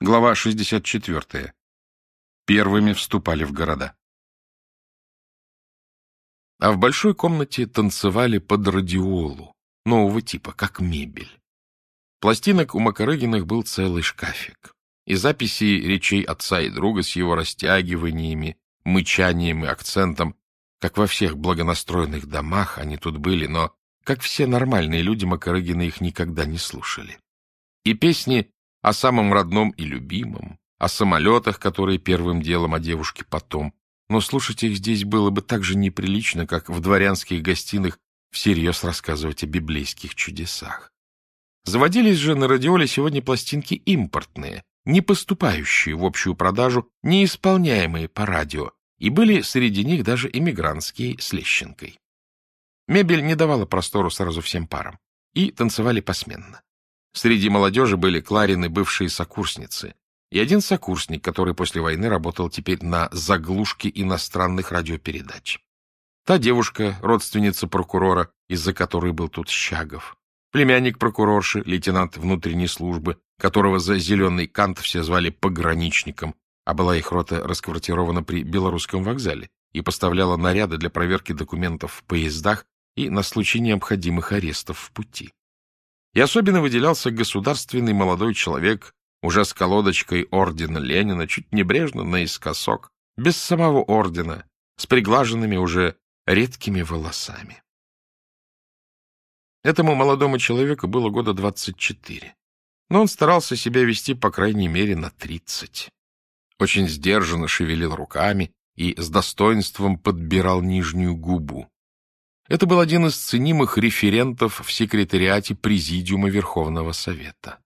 Глава 64. Первыми вступали в города. А в большой комнате танцевали под радиолу, нового типа, как мебель. Пластинок у Макарыгиных был целый шкафик. И записи речей отца и друга с его растягиваниями, мычанием и акцентом, как во всех благонастроенных домах они тут были, но, как все нормальные люди, Макарыгины их никогда не слушали. И песни о самом родном и любимом, о самолетах, которые первым делом, а девушке потом. Но слушать их здесь было бы так же неприлично, как в дворянских гостиных всерьез рассказывать о библейских чудесах. Заводились же на радиоле сегодня пластинки импортные, не поступающие в общую продажу, не исполняемые по радио, и были среди них даже иммигрантские с лещенкой. Мебель не давала простору сразу всем парам, и танцевали посменно. Среди молодежи были Кларины бывшие сокурсницы и один сокурсник, который после войны работал теперь на заглушке иностранных радиопередач. Та девушка, родственница прокурора, из-за которой был тут Щагов. Племянник прокурорши, лейтенант внутренней службы, которого за зеленый кант все звали пограничником, а была их рота расквартирована при Белорусском вокзале и поставляла наряды для проверки документов в поездах и на случай необходимых арестов в пути. И особенно выделялся государственный молодой человек, уже с колодочкой ордена Ленина, чуть небрежно наискосок, без самого ордена, с приглаженными уже редкими волосами. Этому молодому человеку было года двадцать четыре, но он старался себя вести, по крайней мере, на тридцать. Очень сдержанно шевелил руками и с достоинством подбирал нижнюю губу. Это был один из ценимых референтов в секретариате Президиума Верховного Совета.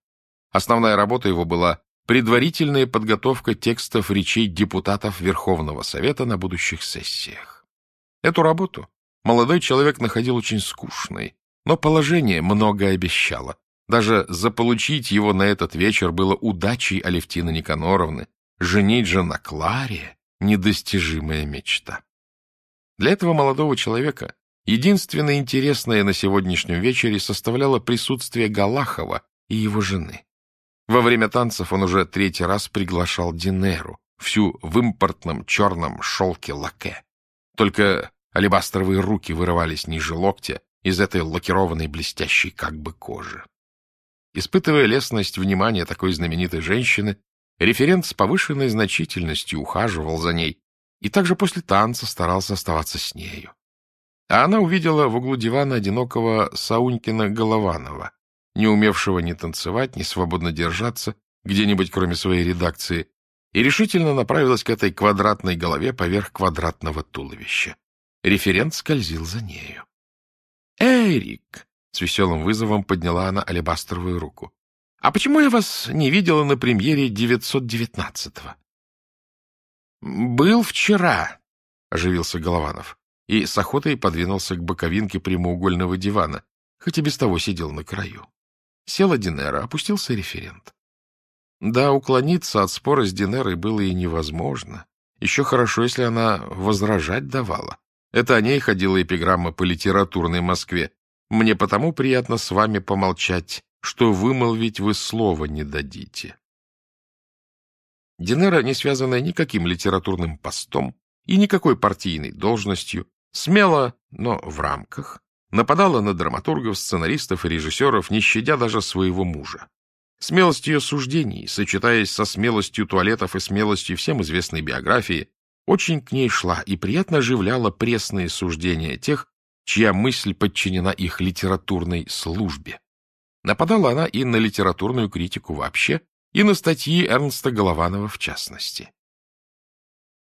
Основная работа его была предварительная подготовка текстов речей депутатов Верховного Совета на будущих сессиях. Эту работу молодой человек находил очень скучной, но положение многое обещало. Даже заполучить его на этот вечер было удачей Алевтины Никаноровны, женить же на Кларе — недостижимая мечта. Для этого молодого человека Единственное интересное на сегодняшнем вечере составляло присутствие Галахова и его жены. Во время танцев он уже третий раз приглашал Динеру, всю в импортном черном шелке лаке. Только алебастровые руки вырывались ниже локтя из этой лакированной блестящей как бы кожи. Испытывая лестность внимания такой знаменитой женщины, референт с повышенной значительностью ухаживал за ней и также после танца старался оставаться с нею. А она увидела в углу дивана одинокого Саунькина Голованова, не умевшего ни танцевать, ни свободно держаться где-нибудь кроме своей редакции, и решительно направилась к этой квадратной голове поверх квадратного туловища. Референт скользил за нею. «Эрик!» — с веселым вызовом подняла она алебастровую руку. «А почему я вас не видела на премьере 919-го?» «Был вчера», — оживился Голованов и с охотой подвинулся к боковинке прямоугольного дивана, хоть и без того сидел на краю. Села Динера, опустился референт. Да, уклониться от спора с Динерой было и невозможно. Еще хорошо, если она возражать давала. Это о ней ходила эпиграмма по литературной Москве. Мне потому приятно с вами помолчать, что вымолвить вы слова не дадите. Динера, не связанная никаким литературным постом и никакой партийной должностью, Смело, но в рамках, нападала на драматургов, сценаристов и режиссеров, не щадя даже своего мужа. Смелость ее суждений, сочетаясь со смелостью туалетов и смелостью всем известной биографии, очень к ней шла и приятно оживляла пресные суждения тех, чья мысль подчинена их литературной службе. Нападала она и на литературную критику вообще, и на статьи Эрнста Голованова в частности.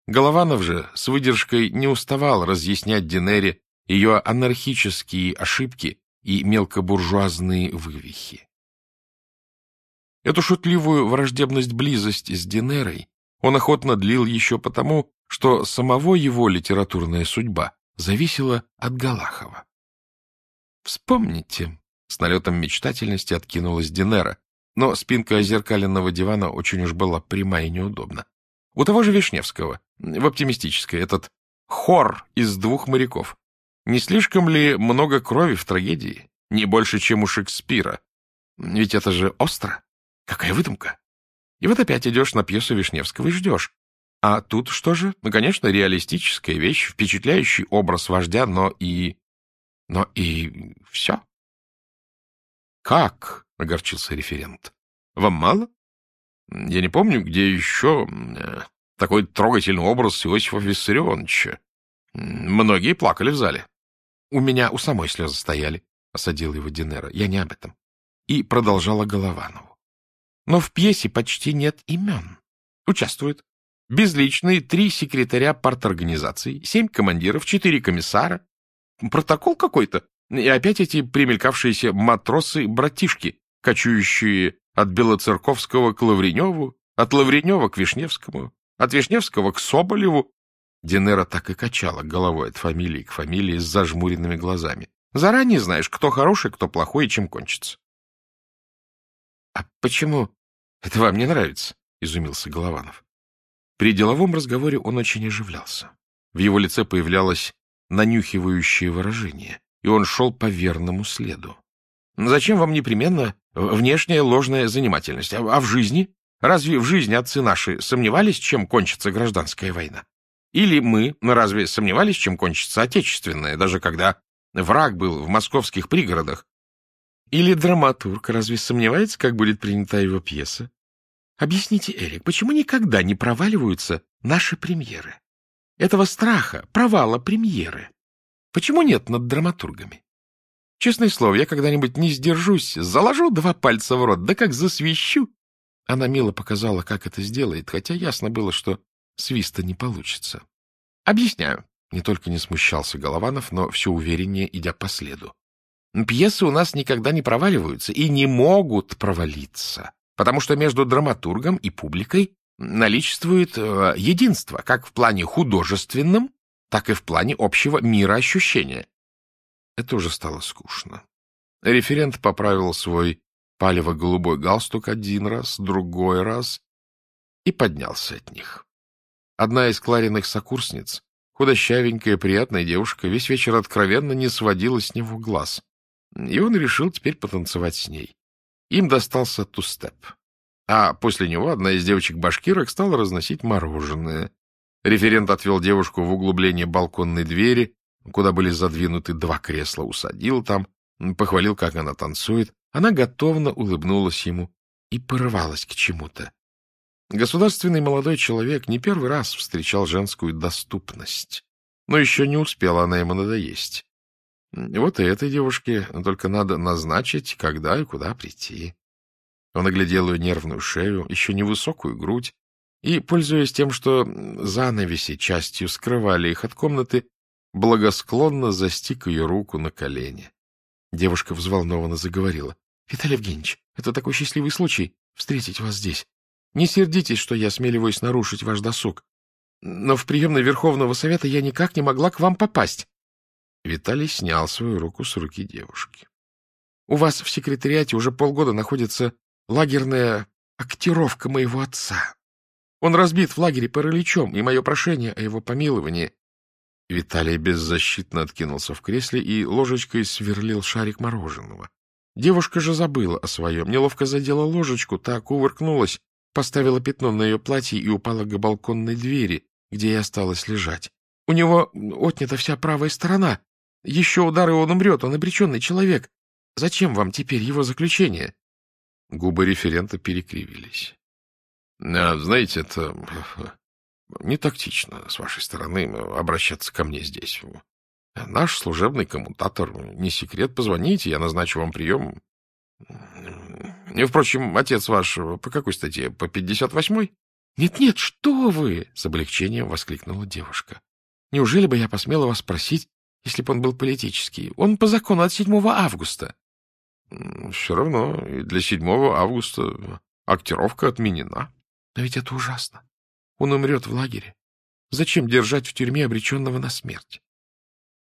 Голованов же с выдержкой не уставал разъяснять Динере ее анархические ошибки и мелкобуржуазные вывихи. Эту шутливую враждебность близость с Динерой он охотно длил еще потому, что самого его литературная судьба зависела от Галахова. «Вспомните», — с налетом мечтательности откинулась Динера, но спинка озеркаленного дивана очень уж была прямая и неудобна. У того же Вишневского, в оптимистической, этот хор из двух моряков. Не слишком ли много крови в трагедии? Не больше, чем у Шекспира. Ведь это же остро. Какая выдумка! И вот опять идешь на пьесу Вишневского и ждешь. А тут что же? Ну, конечно, реалистическая вещь, впечатляющий образ вождя, но и... Но и все. «Как?» — огорчился референт. «Вам мало? Я не помню, где еще такой трогательный образ Иосифа Виссарионовича. Многие плакали в зале. У меня у самой слезы стояли, — осадил его Динера. Я не об этом. И продолжала Голованову. Но в пьесе почти нет имен. Участвуют безличные три секретаря парторганизаций, семь командиров, четыре комиссара. Протокол какой-то. И опять эти примелькавшиеся матросы-братишки, кочующие от Белоцерковского к Лавреневу, от Лавренева к Вишневскому, от Вишневского к Соболеву. Динера так и качала головой от фамилии к фамилии с зажмуренными глазами. Заранее знаешь, кто хороший, кто плохой и чем кончится. — А почему это вам не нравится? — изумился Голованов. При деловом разговоре он очень оживлялся. В его лице появлялось нанюхивающее выражение, и он шел по верному следу. Зачем вам непременно внешняя ложная занимательность? А, а в жизни? Разве в жизни отцы наши сомневались, чем кончится гражданская война? Или мы разве сомневались, чем кончится отечественная, даже когда враг был в московских пригородах? Или драматург разве сомневается, как будет принята его пьеса? Объясните, Эрик, почему никогда не проваливаются наши премьеры? Этого страха, провала премьеры. Почему нет над драматургами? Честное слово, я когда-нибудь не сдержусь, заложу два пальца в рот, да как засвищу. Она мило показала, как это сделает, хотя ясно было, что свиста не получится. Объясняю. Не только не смущался Голованов, но все увереннее, идя по следу. Пьесы у нас никогда не проваливаются и не могут провалиться, потому что между драматургом и публикой наличествует э, единство, как в плане художественном, так и в плане общего мира ощущения. Это уже стало скучно. Референт поправил свой палево-голубой галстук один раз, другой раз и поднялся от них. Одна из Клариных сокурсниц, худощавенькая, приятная девушка, весь вечер откровенно не сводила с него глаз, и он решил теперь потанцевать с ней. Им достался тустеп. А после него одна из девочек-башкирок стала разносить мороженое. Референт отвел девушку в углубление балконной двери, куда были задвинуты два кресла, усадил там, похвалил, как она танцует. Она готовно улыбнулась ему и порывалась к чему-то. Государственный молодой человек не первый раз встречал женскую доступность, но еще не успела она ему надоесть. Вот и этой девушке только надо назначить, когда и куда прийти. Он оглядел ее нервную шею, еще невысокую грудь, и, пользуясь тем, что занавеси частью скрывали их от комнаты, благосклонно застиг ее руку на колени. Девушка взволнованно заговорила. — Виталий Евгеньевич, это такой счастливый случай встретить вас здесь. Не сердитесь, что я смеливаюсь нарушить ваш досуг. Но в приемной Верховного Совета я никак не могла к вам попасть. Виталий снял свою руку с руки девушки. — У вас в секретариате уже полгода находится лагерная актировка моего отца. Он разбит в лагере параличом, и мое прошение о его помиловании Виталий беззащитно откинулся в кресле и ложечкой сверлил шарик мороженого. Девушка же забыла о своем, неловко задела ложечку, так увыркнулась, поставила пятно на ее платье и упала к балконной двери, где и осталась лежать. У него отнята вся правая сторона. Еще удары он умрет, он обреченный человек. Зачем вам теперь его заключение? Губы референта перекривились. А, — Знаете, это не тактично с вашей стороны обращаться ко мне здесь. Наш служебный коммутатор, не секрет, позвоните, я назначу вам прием. Впрочем, отец ваш по какой статье? По 58-й? Нет-нет, что вы! С облегчением воскликнула девушка. Неужели бы я посмела вас спросить, если бы он был политический? Он по закону от 7 августа. Все равно, и для 7 августа актировка отменена. Но ведь это ужасно. Он умрет в лагере. Зачем держать в тюрьме обреченного на смерть?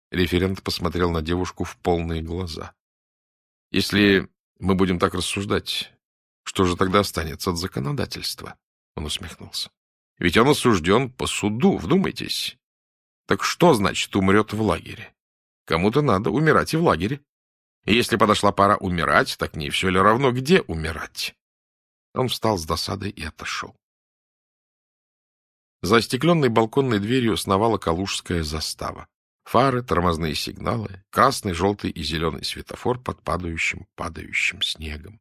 Референт посмотрел на девушку в полные глаза. — Если мы будем так рассуждать, что же тогда останется от законодательства? Он усмехнулся. — Ведь он осужден по суду, вдумайтесь. Так что значит умрет в лагере? Кому-то надо умирать и в лагере. Если подошла пора умирать, так не все ли равно, где умирать? Он встал с досадой и отошел. За остекленной балконной дверью сновала калужская застава. Фары, тормозные сигналы, красный, желтый и зеленый светофор под падающим, падающим снегом.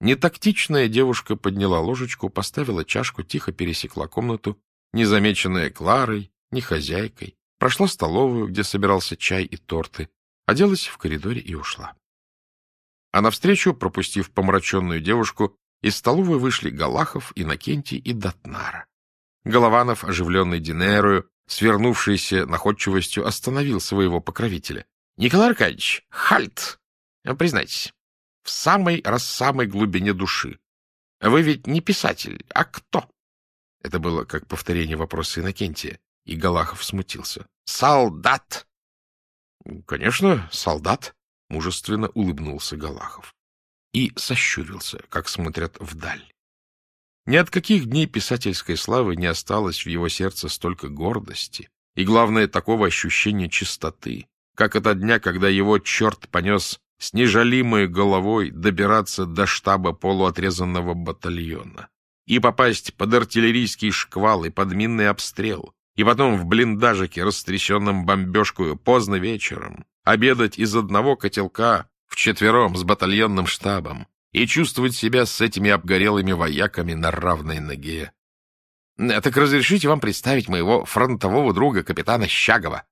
Нетактичная девушка подняла ложечку, поставила чашку, тихо пересекла комнату, незамеченная Кларой, ни хозяйкой, прошла столовую, где собирался чай и торты, оделась в коридоре и ушла. А навстречу, пропустив помраченную девушку, из столовой вышли Галахов, Иннокентий и Датнара. Голованов, оживленный Динерою, свернувшийся находчивостью, остановил своего покровителя. — Николай Аркадьевич, хальт! Признайтесь, в самой раз самой глубине души. Вы ведь не писатель, а кто? Это было как повторение вопроса Иннокентия, и Галахов смутился. — Солдат! — Конечно, солдат, — мужественно улыбнулся Галахов. И сощурился, как смотрят вдаль. Ни от каких дней писательской славы не осталось в его сердце столько гордости и, главное, такого ощущения чистоты, как от дня, когда его черт понес с нежалимой головой добираться до штаба полуотрезанного батальона и попасть под артиллерийский шквал и под минный обстрел, и потом в блиндажике, растрясенном бомбежкою, поздно вечером, обедать из одного котелка вчетвером с батальонным штабом, и чувствовать себя с этими обгорелыми вояками на равной ноге. Так разрешите вам представить моего фронтового друга, капитана Щагова.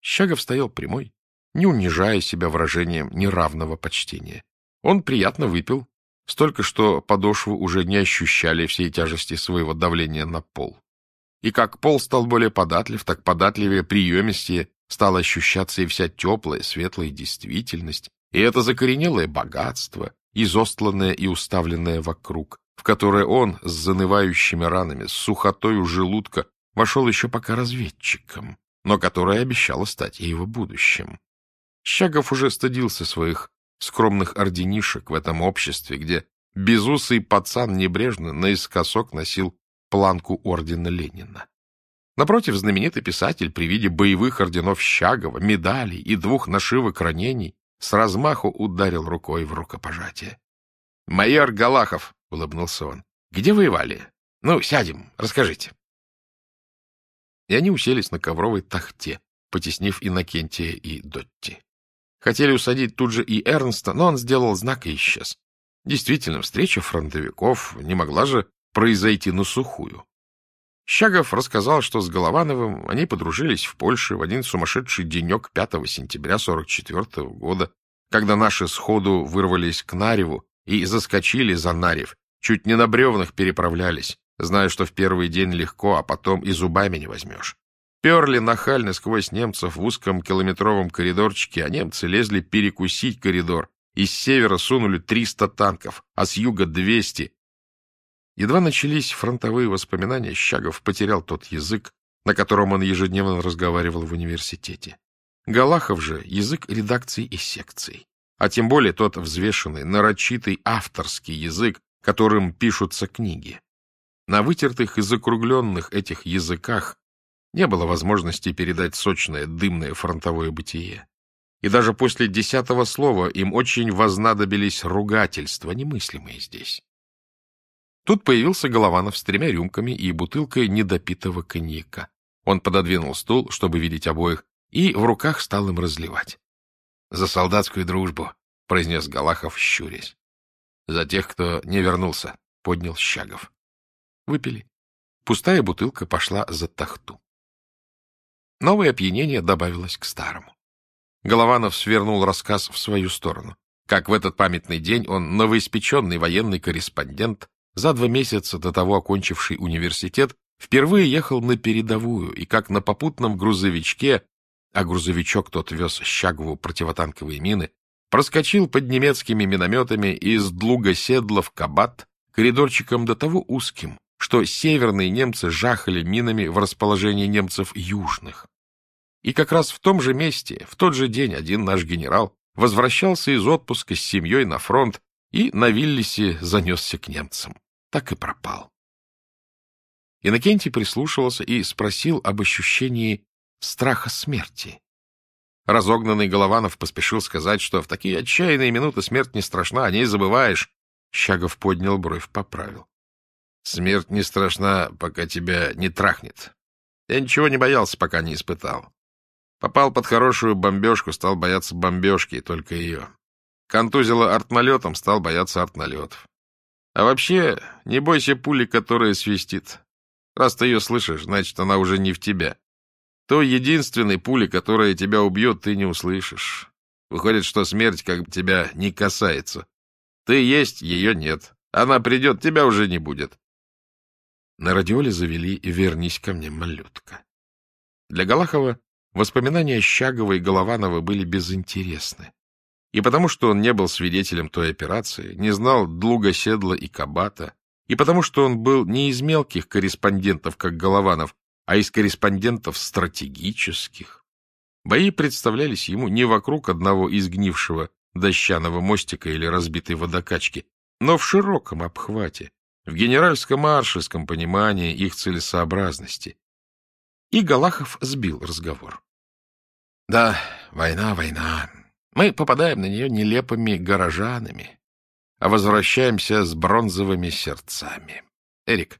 Щагов стоял прямой, не унижая себя выражением неравного почтения. Он приятно выпил, столько, что подошвы уже не ощущали всей тяжести своего давления на пол. И как пол стал более податлив, так податливее, приемистее стала ощущаться и вся теплая, светлая действительность, и это закоренелое богатство, изостланное и уставленное вокруг, в которое он с занывающими ранами, с сухотой у желудка, вошел еще пока разведчиком, но которое обещало стать и его будущим. Щагов уже стыдился своих скромных орденишек в этом обществе, где безусый пацан небрежно наискосок носил планку ордена Ленина. Напротив, знаменитый писатель при виде боевых орденов Щагова, медалей и двух нашивок ранений с размаху ударил рукой в рукопожатие. — Майор Галахов, — улыбнулся он, — где воевали? Ну, сядем, расскажите. И они уселись на ковровой тахте, потеснив Иннокентия и Дотти. Хотели усадить тут же и Эрнста, но он сделал знак и исчез. Действительно, встреча фронтовиков не могла же произойти на сухую. Щагов рассказал, что с Головановым они подружились в Польше в один сумасшедший денек 5 сентября 44 -го года, когда наши сходу вырвались к Нареву и заскочили за Нарев, чуть не на бревнах переправлялись, зная, что в первый день легко, а потом и зубами не возьмешь. Перли нахально сквозь немцев в узком километровом коридорчике, а немцы лезли перекусить коридор. Из севера сунули 300 танков, а с юга 200, Едва начались фронтовые воспоминания, Щагов потерял тот язык, на котором он ежедневно разговаривал в университете. Галахов же — язык редакций и секций, а тем более тот взвешенный, нарочитый авторский язык, которым пишутся книги. На вытертых и закругленных этих языках не было возможности передать сочное, дымное фронтовое бытие. И даже после десятого слова им очень вознадобились ругательства, немыслимые здесь. Тут появился Голованов с тремя рюмками и бутылкой недопитого коньяка. Он пододвинул стул, чтобы видеть обоих, и в руках стал им разливать. — За солдатскую дружбу, — произнес Галахов, щурясь. — За тех, кто не вернулся, — поднял Щагов. Выпили. Пустая бутылка пошла за тахту. Новое опьянение добавилось к старому. Голованов свернул рассказ в свою сторону. Как в этот памятный день он, новоиспеченный военный корреспондент, за два месяца до того окончивший университет, впервые ехал на передовую и как на попутном грузовичке, а грузовичок тот вез Щагову противотанковые мины, проскочил под немецкими минометами из Длуга-Седла в Кабат коридорчиком до того узким, что северные немцы жахали минами в расположении немцев южных. И как раз в том же месте, в тот же день один наш генерал возвращался из отпуска с семьей на фронт и на Виллисе занесся к немцам так и пропал. Иннокентий прислушивался и спросил об ощущении страха смерти. Разогнанный Голованов поспешил сказать, что в такие отчаянные минуты смерть не страшна, о ней забываешь. Щагов поднял бровь, поправил. — Смерть не страшна, пока тебя не трахнет. Я ничего не боялся, пока не испытал. Попал под хорошую бомбежку, стал бояться бомбежки, только ее. Контузило артналетом, стал бояться артналетов. А вообще, не бойся пули, которая свистит. Раз ты ее слышишь, значит, она уже не в тебя. Той единственной пули, которая тебя убьет, ты не услышишь. Выходит, что смерть как бы тебя не касается. Ты есть, ее нет. Она придет, тебя уже не будет. На радиоле завели «Вернись ко мне, малютка». Для Галахова воспоминания Щагова и Голованова были безинтересны. И потому, что он не был свидетелем той операции, не знал Длуга, Седла и Кабата, и потому, что он был не из мелких корреспондентов, как Голованов, а из корреспондентов стратегических. Бои представлялись ему не вокруг одного изгнившего дощаного мостика или разбитой водокачки, но в широком обхвате, в генеральско-маршальском понимании их целесообразности. И Галахов сбил разговор. Да, война, война. Мы попадаем на нее нелепыми горожанами, а возвращаемся с бронзовыми сердцами. Эрик,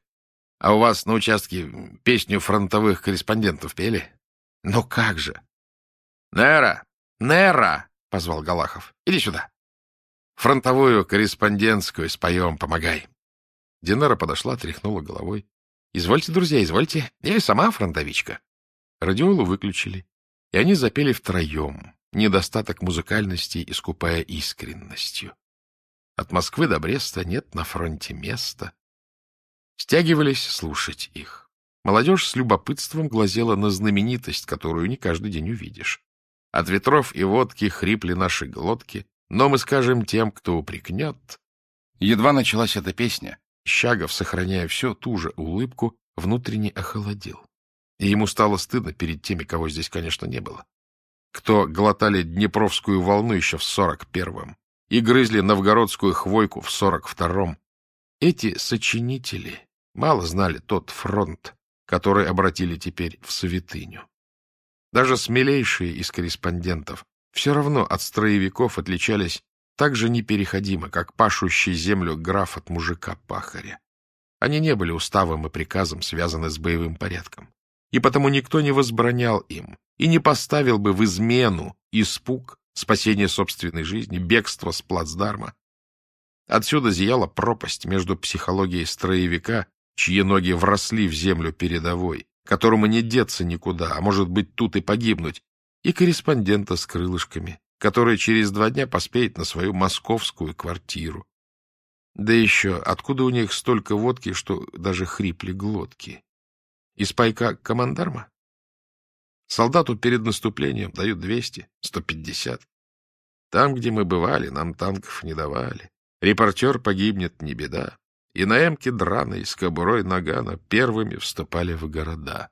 а у вас на участке песню фронтовых корреспондентов пели? Ну как же! Нера! Нера! — позвал Галахов. — Иди сюда. Фронтовую корреспондентскую споем, помогай. Динара подошла, тряхнула головой. — Извольте, друзья, извольте. Я и сама фронтовичка. Радиолу выключили, и они запели втроем, недостаток музыкальности искупая искренностью. От Москвы до Бреста нет на фронте места. Стягивались слушать их. Молодежь с любопытством глазела на знаменитость, которую не каждый день увидишь. От ветров и водки хрипли наши глотки, но мы скажем тем, кто упрекнет. Едва началась эта песня, Щагов, сохраняя все ту же улыбку, внутренне охолодел. И ему стало стыдно перед теми, кого здесь, конечно, не было. Кто глотали Днепровскую волну еще в сорок первом и грызли новгородскую хвойку в сорок втором. Эти сочинители мало знали тот фронт, который обратили теперь в святыню. Даже смелейшие из корреспондентов все равно от строевиков отличались так же непереходимо, как пашущий землю граф от мужика-пахаря. Они не были уставом и приказом связаны с боевым порядком, и потому никто не возбранял им и не поставил бы в измену испуг, спасение собственной жизни, бегство с плацдарма. Отсюда зияла пропасть между психологией строевика, чьи ноги вросли в землю передовой, которому не деться никуда, а может быть тут и погибнуть, и корреспондента с крылышками, который через два дня поспеет на свою московскую квартиру. Да еще, откуда у них столько водки, что даже хрипли глотки? Из пайка командарма? Солдату перед наступлением дают двести, сто пятьдесят. Там, где мы бывали, нам танков не давали. Репортер погибнет, не беда и на эмке драной с кобурой нагана первыми вступали в города.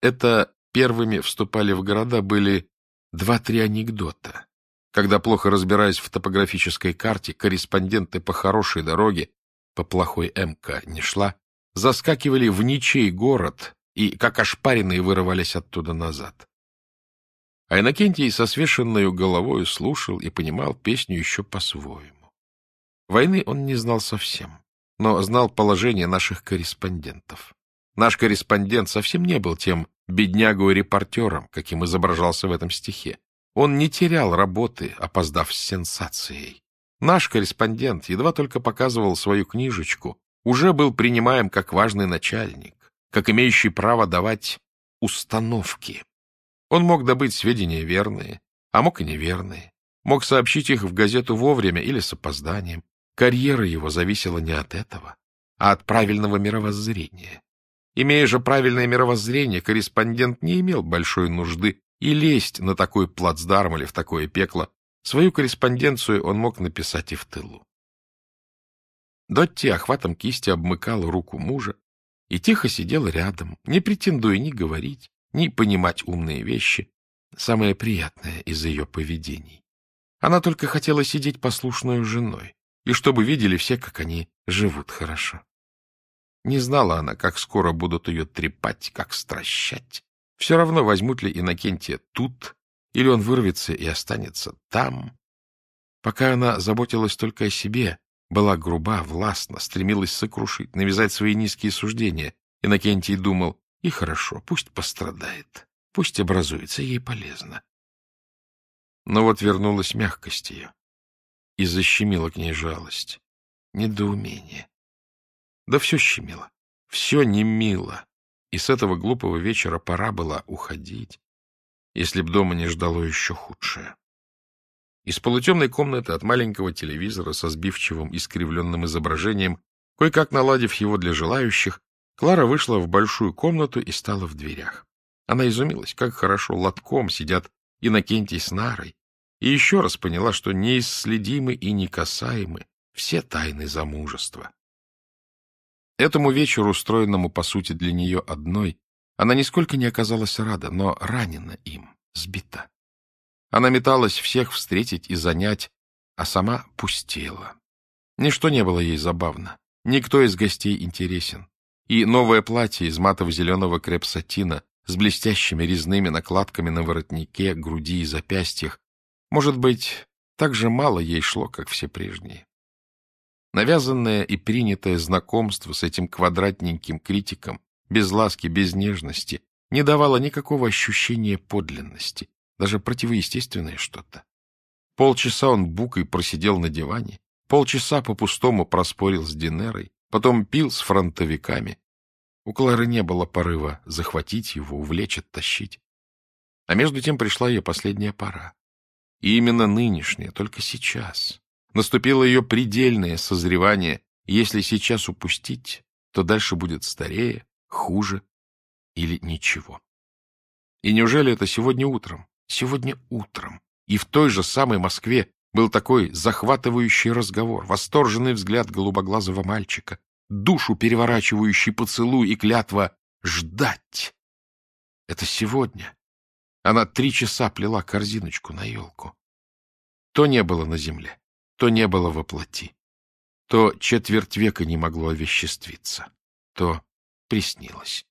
Это первыми вступали в города были два-три анекдота. Когда, плохо разбираясь в топографической карте, корреспонденты по хорошей дороге, по плохой МК не шла, заскакивали в ничей город и, как ошпаренные, вырывались оттуда назад. А Иннокентий со свешенной головой слушал и понимал песню еще по-своему. Войны он не знал совсем, но знал положение наших корреспондентов. Наш корреспондент совсем не был тем беднягой-репортером, каким изображался в этом стихе. Он не терял работы, опоздав с сенсацией. Наш корреспондент едва только показывал свою книжечку, уже был принимаем как важный начальник, как имеющий право давать установки. Он мог добыть сведения верные, а мог и неверные, мог сообщить их в газету вовремя или с опозданием, Карьера его зависела не от этого, а от правильного мировоззрения. Имея же правильное мировоззрение, корреспондент не имел большой нужды и лезть на такой плацдарм или в такое пекло. Свою корреспонденцию он мог написать и в тылу. Дотти охватом кисти обмыкала руку мужа и тихо сидела рядом, не претендуя ни говорить, ни понимать умные вещи, самое приятное из ее поведений. Она только хотела сидеть послушной женой, и чтобы видели все, как они живут хорошо. Не знала она, как скоро будут ее трепать, как стращать. Все равно возьмут ли Иннокентия тут, или он вырвется и останется там. Пока она заботилась только о себе, была груба, властна, стремилась сокрушить, навязать свои низкие суждения, Иннокентий думал, и хорошо, пусть пострадает, пусть образуется, ей полезно. Но вот вернулась мягкость ее, и защемила к ней жалость, недоумение. Да все щемило, все не мило, и с этого глупого вечера пора было уходить, если б дома не ждало еще худшее. Из полутемной комнаты от маленького телевизора со сбивчивым искривленным изображением, кое-как наладив его для желающих, Клара вышла в большую комнату и стала в дверях. Она изумилась, как хорошо лотком сидят Иннокентий с Нарой, и еще раз поняла, что неисследимы и некасаемы все тайны замужества. Этому вечеру, устроенному, по сути, для нее одной, она нисколько не оказалась рада, но ранена им, сбита. Она металась всех встретить и занять, а сама пустела. Ничто не было ей забавно, никто из гостей интересен. И новое платье из матово-зеленого крепсатина с блестящими резными накладками на воротнике, груди и запястьях, может быть, так же мало ей шло, как все прежние. Навязанное и принятое знакомство с этим квадратненьким критиком, без ласки, без нежности, не давало никакого ощущения подлинности, даже противоестественное что-то. Полчаса он букой просидел на диване, полчаса по-пустому проспорил с Динерой, потом пил с фронтовиками. У Клары не было порыва захватить его, увлечь, оттащить. А между тем пришла ее последняя пора. И именно нынешняя, только сейчас. Наступило ее предельное созревание, если сейчас упустить, то дальше будет старее, хуже или ничего. И неужели это сегодня утром? Сегодня утром и в той же самой Москве был такой захватывающий разговор, восторженный взгляд голубоглазого мальчика, душу переворачивающий поцелуй и клятва «ждать». Это сегодня. Она три часа плела корзиночку на елку. То не было на земле, то не было во плоти, то четверть века не могло овеществиться, то приснилось.